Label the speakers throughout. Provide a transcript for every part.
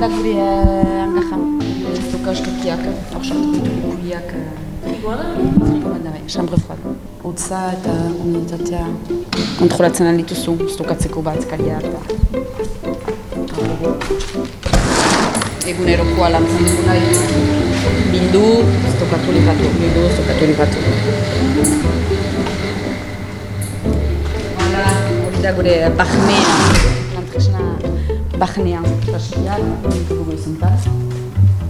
Speaker 1: da gure angajan. Eskokiak, hor sartu ditu. Frigoan da bai, chambre froide. Utsa eta unitatea kontrolatzen aldituzu, ez dukatzeko bat kariak da. Egunerokoa lantzen duguna bildu, ez dukatu libatu, bildu, ez dukatu libatu. Hala, hori da gure bahnea, lantresna bahnea, saskiak, dugu izan paz.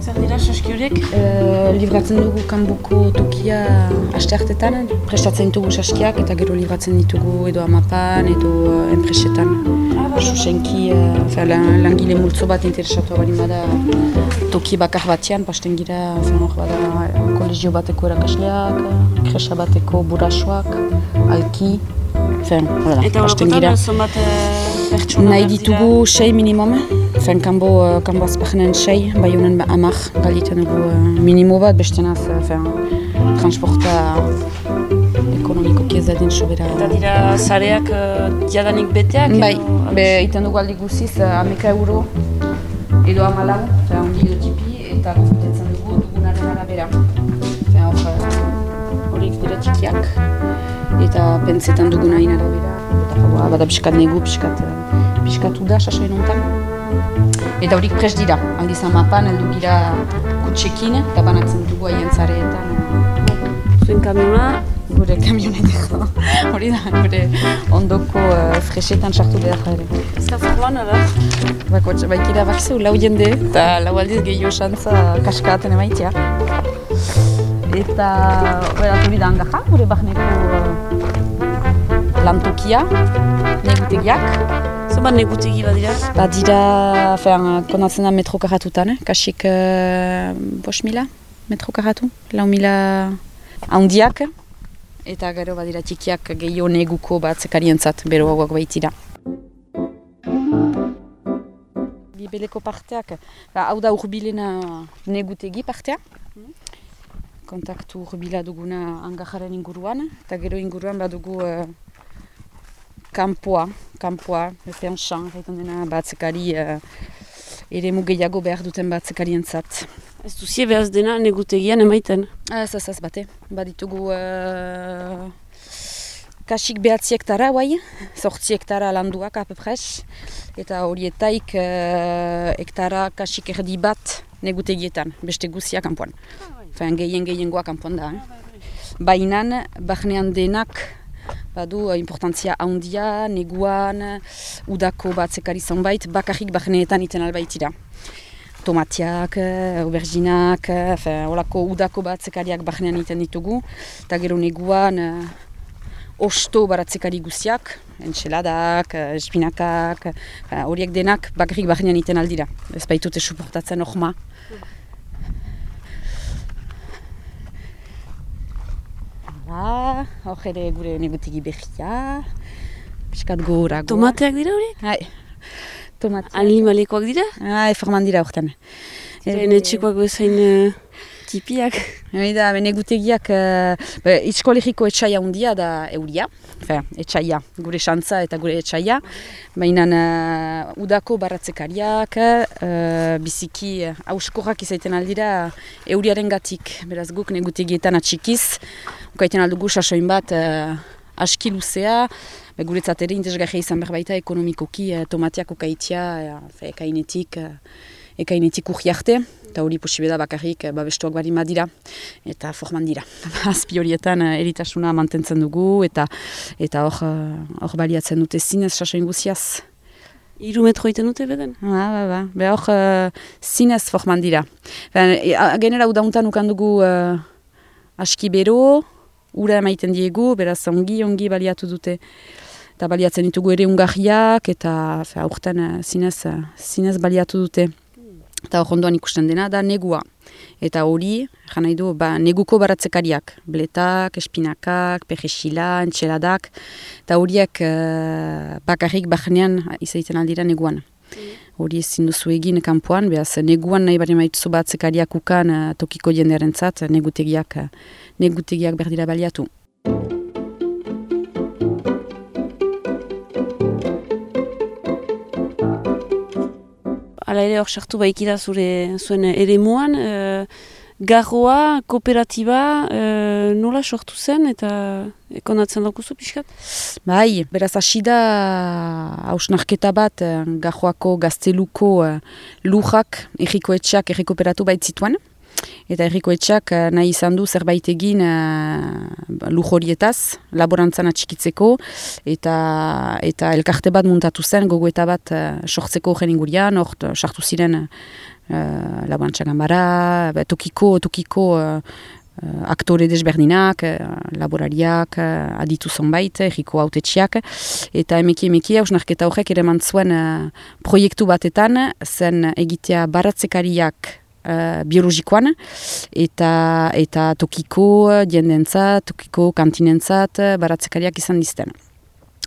Speaker 2: Zer dira saski horiek?
Speaker 1: Uh, libratzen dugu kanboko tokia asteartetan, prestatzen ditugu saskiak eta gero libratzen ditugu edo amapan edo uh, enpresetan. Susenki, uh, lan, langile multzo bat interesatu bali bada toki bakar batean, pasten gira, hor bada kolegio bateko erakasleak, kresa bateko burasoak, alki, Fen, hola,
Speaker 2: Eta horrekotan, zonbat pertsona
Speaker 1: Nahi ditugu sei minimum. Fen, kanbo, uh, kanbo azpagenen sei, bai honen amak galiten dugu uh, minimo bat, bestenaz, uh, fen, transporta ekonomiko kiezadin sobera.
Speaker 2: Eta dira zareak uh, jadanik beteak?
Speaker 1: Bai,
Speaker 2: edo-
Speaker 1: be, iten dugu aldi guziz, uh, ameka euro edo amalau, fen, ondi edo tipi, eta konfitetzen dugu dugunaren arabera. Fen, hor, uh, horiek dira txikiak, eta pentsetan duguna arabera. Eta hau, bada piskat negu, piskat, uh, piskatu da, sasoen honetan. Eta horiek prest dira, aldiz amapan, heldu gira kutsekin, eta banatzen dugu haien zareetan.
Speaker 2: Zuen kamiona,
Speaker 1: Gure kamioneteko, hori da, gure ondoko uh, fresetan sartu behar ere.
Speaker 2: ez da forman, da?
Speaker 1: Bako, baikira bakzeu lau jende, eta lau aldiz gehiago xantza kaskaten emaitia. Eta, bera, hori da angaja, gure bahneko uh, lantokia, negutegiak.
Speaker 2: Zonbat negutegi badira?
Speaker 1: Badira, fean, konatzen da metro karatutan, eh? kasik uh, bos mila metro karatu, lau mila handiak. Eta gero badira txikiak gehiago neguko bat zekarientzat, bero hauak baitira. Bibeleko parteak, ba, hau da urbilena negutegi partea. Kontaktu urbila duguna angajaren inguruan, eta gero inguruan badugu uh, kanpoa, kanpoa, epean san, egiten dena batzekari uh, ere gehiago behar duten batzekarientzat.
Speaker 2: Ez duzie behaz dena negutegian emaiten.
Speaker 1: Ez, ez, ez, bate. Baditugu uh, kasik behatzi hektara, guai, sortzi hektara landuak, apepres, eta horietaik uh, hektara kasik erdi bat negutegietan, beste guzia kanpoan. Fain, gehien gehiengoa kanpoan da. Eh? Bainan, bahnean denak badu uh, importantzia handia, neguan, udako batzekari zonbait, bakarrik bahneetan iten albaitira tomatiak, eh, auberginak, eh, fe, olako udako batzekariak bahnean iten ditugu. Eta gero neguan eh, osto baratzekari guziak, enxeladak, eh, espinakak, eh, horiek denak bakarrik bahnean iten aldira. Ez baitute suportatzen ohma. Hala, hor ere gure negutegi behia, piskat goragoa.
Speaker 2: Tomateak dira horiek?
Speaker 1: Hai, tomateak.
Speaker 2: Animalekoak dira?
Speaker 1: Hai, forman dira hortan.
Speaker 2: Ziren etxekoak bezain uh, tipiak.
Speaker 1: Hori da, ben egutegiak, uh, itskolegiko etxaia hundia da euria, Fe, etxaia, gure xantza eta gure etxaia, baina uh, udako baratzekariak, uh, biziki uh, auskorrak izaiten aldira euriaren gatik, beraz guk negutegietan atxikiz, ukaiten aldugu sasoin bat uh, aski luzea, be, guretzat ere interesgarria izan berbaita ekonomikoki uh, tomatiak ukaitia, uh, fe, ekainetik, uh, ekainetik urriarte, eta hori posibe da bakarrik eh, babestuak bari dira eta forman dira. Azpi horietan eh, eritasuna mantentzen dugu eta eta hor eh, hor baliatzen dute zinez sasoin guziaz.
Speaker 2: Iru metro iten dute beden?
Speaker 1: Ba, ba, ba. Be hor uh, zinez forman dira. Ben, e, a- genera udauntan ukan dugu uh, aski bero, ura emaiten diegu, beraz ongi ongi baliatu dute. Eta baliatzen ditugu ere ungarriak eta fe, aurten uh, zinez, uh, zinez baliatu dute. Eta ondoan ikusten dena da negua. Eta hori, jan nahi du, ba, neguko baratzekariak. Bletak, espinakak, perexila, entxeladak. Eta horiek uh, bakarrik bahnean izaiten aldira neguan. Hori ezin duzu egin kanpoan, behaz neguan nahi bari maituzu batzekariak ukan uh, tokiko jendearen zat, negutegiak, uh, negutegiak berdira baliatu.
Speaker 2: Ala ere hor sartu baikira zure zuen ere muan, uh, garroa, kooperatiba, uh, nola sortu zen eta ekonatzen laukuzu pixkat?
Speaker 1: Bai, beraz hasi da hausnarketa bat garroako gazteluko lujak, erriko etxak, erriko operatu baitzituan. Eta erriko etxak eh, nahi izan du zerbait egin uh, lujorietaz, laborantzan atxikitzeko, eta, eta elkarte bat muntatu zen, gogoeta bat uh, sortzeko horren ingurian, hort sartu ziren uh, laborantzan gambara, tokiko, tokiko uh, aktore desberdinak, laborariak, aditu zonbait, erriko autetxiak, eta emeki emeki hausnarketa horrek ere mantzuen uh, proiektu batetan, zen egitea baratzekariak uh, biologikoan eta eta tokiko diendentzat, tokiko kantinentzat baratzekariak izan dizten.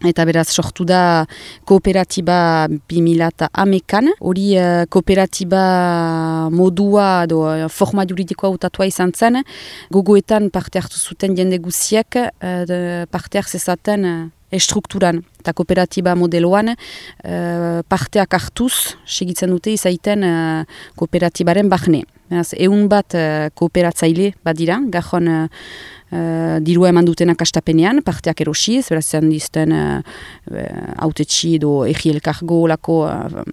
Speaker 1: Eta beraz, sortu da kooperatiba 2000 amekan. Hori uh, kooperatiba modua do uh, forma juridikoa utatua izan zen. Gogoetan parte hartu zuten jende guziek, uh, parte hartzezaten uh, estrukturan eta kooperatiba modeloan uh, parteak hartuz segitzen dute izaiten uh, kooperatibaren bahne. Egun bat uh, kooperatzaile bat dira, gajon uh, uh, dirua eman dutenak astapenean, parteak erosiz, beraz izan dizten uh, autetxi edo egi elkargo lako uh,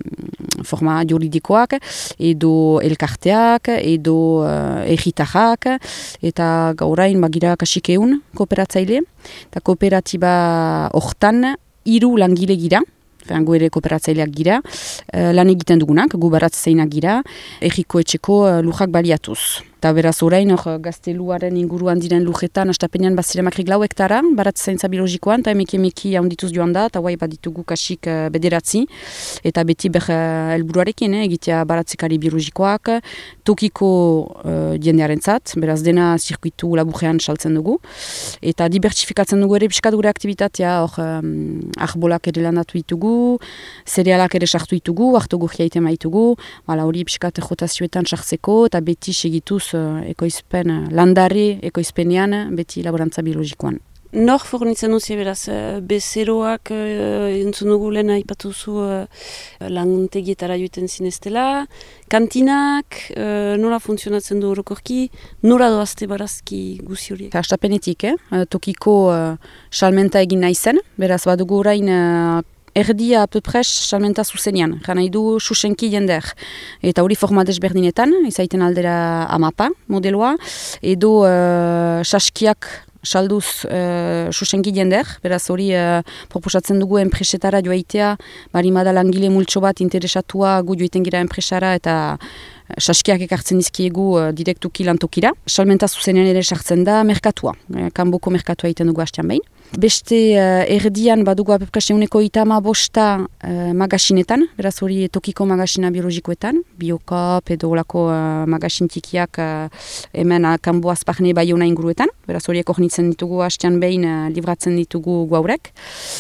Speaker 1: forma juridikoak, edo elkarteak, edo uh, egitajak, eta gaurain bagira kasik egun kooperatzaile, eta kooperatiba hortan hiru langile gira, Fango ere kooperatzaileak gira, uh, lan egiten dugunak, gu baratzeinak gira, egiko etxeko uh, lujak baliatuz. Eta beraz orain, or, gazteluaren inguruan diren lujetan, astapenean bazire makrik lau hektara, baratz zaintza biologikoan, eta emeki emeki haundituz joan da, eta guai baditugu kasik uh, bederatzi, eta beti ber uh, elburuarekin, eh, egitea baratzekari biologikoak, tokiko uh, diendearen zat, beraz dena zirkuitu laburrean saltzen dugu, eta dibertsifikatzen dugu ere piskat gure aktivitatea, hor um, arbolak ere landatu ditugu, zerealak ere sartu ditugu, hartu gurkia iten maitugu, hori piskat jotazioetan sartzeko, eta beti segituz uh, ekoizpen, uh, landari ekoizpenean beti laborantza biologikoan.
Speaker 2: Nor fornitzen duzia beraz, uh, bezeroak uh, entzun dugu lehen haipatuzu uh, lantegietara joiten zineztela, kantinak, uh, nola funtzionatzen du horokorki, nora doazte barazki guzi horiek?
Speaker 1: Astapenetik, eh? tokiko uh, salmenta egin nahi zen, beraz badugu orain uh, erdia apepres salmenta zuzenean, jana idu susenki jender. Eta hori forma desberdinetan, izaiten aldera amapa modeloa, edo uh, saskiak salduz uh, susenki jender, beraz hori uh, proposatzen dugu enpresetara joaitea, barimada langile multso bat interesatua gu joiten gira enpresara eta saskiak ekartzen dizkiegu uh, direktuki lantokira. Salmenta zuzenean ere sartzen da merkatua, kanboko merkatua egiten dugu hastean behin. Beste uh, erdian badugu apepkast eguneko itama bosta uh, magasinetan, beraz hori tokiko magasina biologikoetan, biokop edo olako uh, magasintikiak uh, hemen uh, kanbo azparne bai hona inguruetan, beraz horiek hornitzen ditugu hastean behin uh, libratzen ditugu guaurek.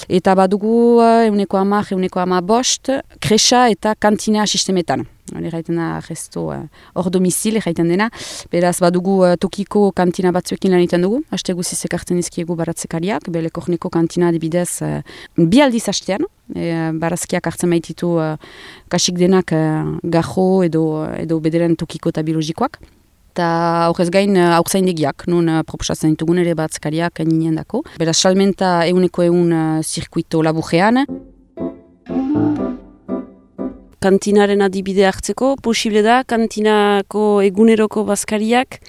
Speaker 1: Eta badugu uh, eguneko ama, eguneko ama bost, kresa eta kantina sistemetan. Hori gaiten da gesto hor uh, domizil gaiten dena. Beraz badugu uh, tokiko kantina batzuekin lan egiten dugu. Aste guziz ekartzen izkiegu baratzekariak. Bele korneko kantina adibidez uh, bi aldiz hastean. E, barazkiak hartzen maititu uh, kasik denak uh, gajo edo, edo bederen tokiko eta biologikoak. Eta aurrez gain degiak, nun uh, proposatzen ditugun ere batzkariak ninen dako. Beraz salmenta eguneko egun uh, zirkuito labujean
Speaker 2: kantinaren adibide hartzeko, posible da kantinako eguneroko bazkariak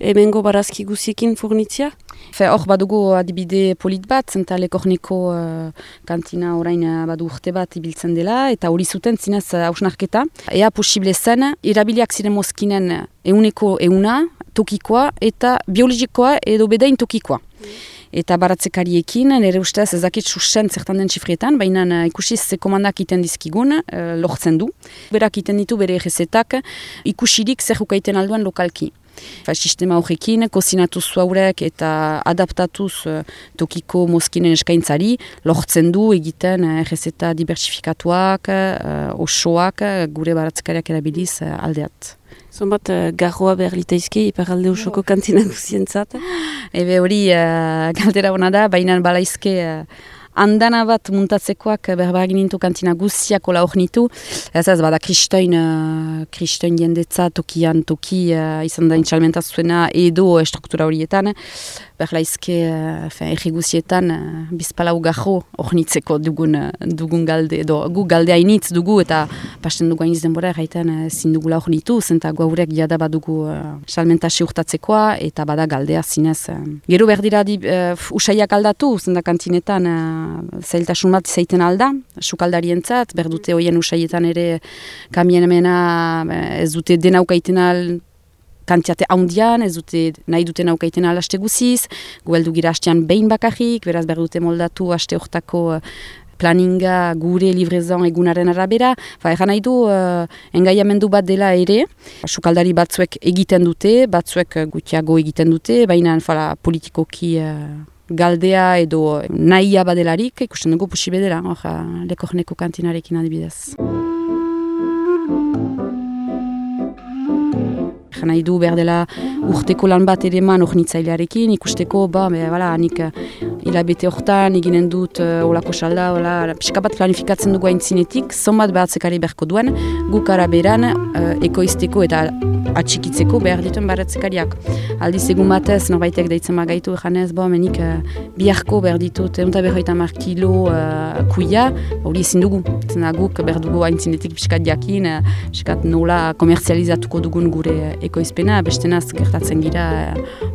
Speaker 2: emengo barazki guziekin fornitzia?
Speaker 1: Fe, hor badugu adibide polit bat, zenta lekorniko uh, kantina orain uh, badu urte bat ibiltzen dela, eta hori zuten zinez uh, hausnarketa. Ea posible zen, irabiliak ziren mozkinen euneko euna, tokikoa, eta biologikoa edo bedain tokikoa. Mm eta baratzekariekin, nire ustez ezakit susen zertan den txifrietan, baina uh, ikusi ze komandak iten dizkigun, uh, lortzen du. Berak iten ditu bere egezetak, ikusirik zer hukaiten alduan lokalki. Sistema horrekin, kozinatu zuaurek eta adaptatuz uh, tokiko moskinen eskaintzari, lortzen du egiten uh, egezeta dibertsifikatuak, uh, osoak, gure baratzekariak erabiliz aldeat.
Speaker 2: Zonbat uh, garroa behar litaizke iparalde usoko kantina guzientzat?
Speaker 1: Ebe hori uh, galdera hona da, baina balaizke uh, andana bat muntatzekoak berba nintu kantina guztiak ola hor nitu. Ez ez, bada kristoin, uh, kristoin jendetza tokian toki uh, izan da intxalmentazuena edo struktura horietan berlaizke uh, erri guzietan uh, bizpalau gajo ornitzeko dugun, uh, dugun galde, edo gu galde hainitz dugu eta pasten dugu hainiz denbora erraiten uh, zindugula ornitu, zenta gaurek jada badugu uh, salmentasi urtatzekoa eta bada galdea zinez. Uh. Gero berdira di, uh, usaiak aldatu, zenta kantinetan uh, zailtasun bat zaiten alda, sukaldarien zat, berdute hoien usaietan ere kamien emena ez dute denaukaiten al kantiate haundian, ez dute nahi duten aukaiten alaste guziz, gueldu gira hastean behin bakarrik, beraz behar dute moldatu haste hortako uh, planinga gure livrezon egunaren arabera. Fa, egan nahi du, uh, engaiamendu bat dela ere, sukaldari batzuek egiten dute, batzuek gutiago egiten dute, baina fala, politikoki uh, galdea edo nahia badelarik, ikusten dugu pusi bedera, lekorneko kantinarekin adibidez. Nahi du behar dela urteko lan bat ere man ornitzailearekin, ikusteko, ba, be, bala, nik hilabete hortan eginen dut uh, olako salda, ola, pixka bat planifikatzen dugu aintzinetik, zonbat behatzekari berko duen, guk araberan uh, ekoizteko eta atxikitzeko behar dituen baratzekariak. Aldiz egun batez, norbaitek deitzen magaitu eganez, bo, menik uh, biharko behar ditut, egun eta mar kilo uh, kuia, hori ezin dugu. Zena guk behar dugu aintzinetik pixkat jakin, uh, pixkat nola komerzializatuko dugun gure uh, ekoizpena, beste naz gertatzen gira,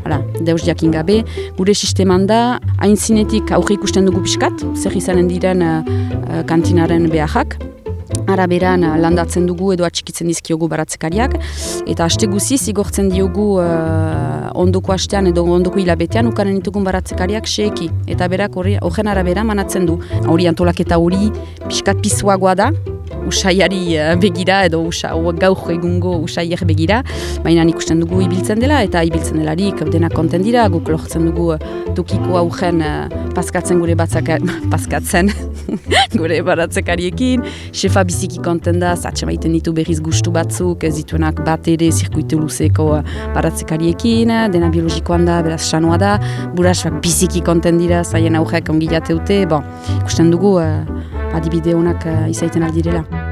Speaker 1: hala, deus jakin gabe. Gure sisteman da, hain zinetik aurre ikusten dugu pixkat, zer izanen diren uh, kantinaren beharrak, Araberan landatzen dugu edo atxikitzen dizkiogu baratzekariak. Eta haste guziz, igortzen diogu uh, ondoko hastean edo ondoko hilabetean ukanen ditugun baratzekariak seeki. Eta berak horren arabera manatzen du. Hori antolaketa hori pixkat pizuagoa da, usaiari eh, begira edo usa, gauk egungo usaier begira, baina ikusten dugu ibiltzen dela eta ibiltzen delarik dena konten dira, guk lortzen dugu eh, tokiko augen uh, paskatzen gure batzak, paskatzen gure baratzekariekin, xefa biziki konten da, zatxe maiten ditu berriz gustu batzuk, ez dituenak bat ere zirkuitu luzeko baratzekariekin, dena biologikoan da, beraz sanoa da, burasuak biziki konten dira, zaien aurrek ongilate dute, bon, ikusten dugu, adibide honak uh, izaiten aldirela.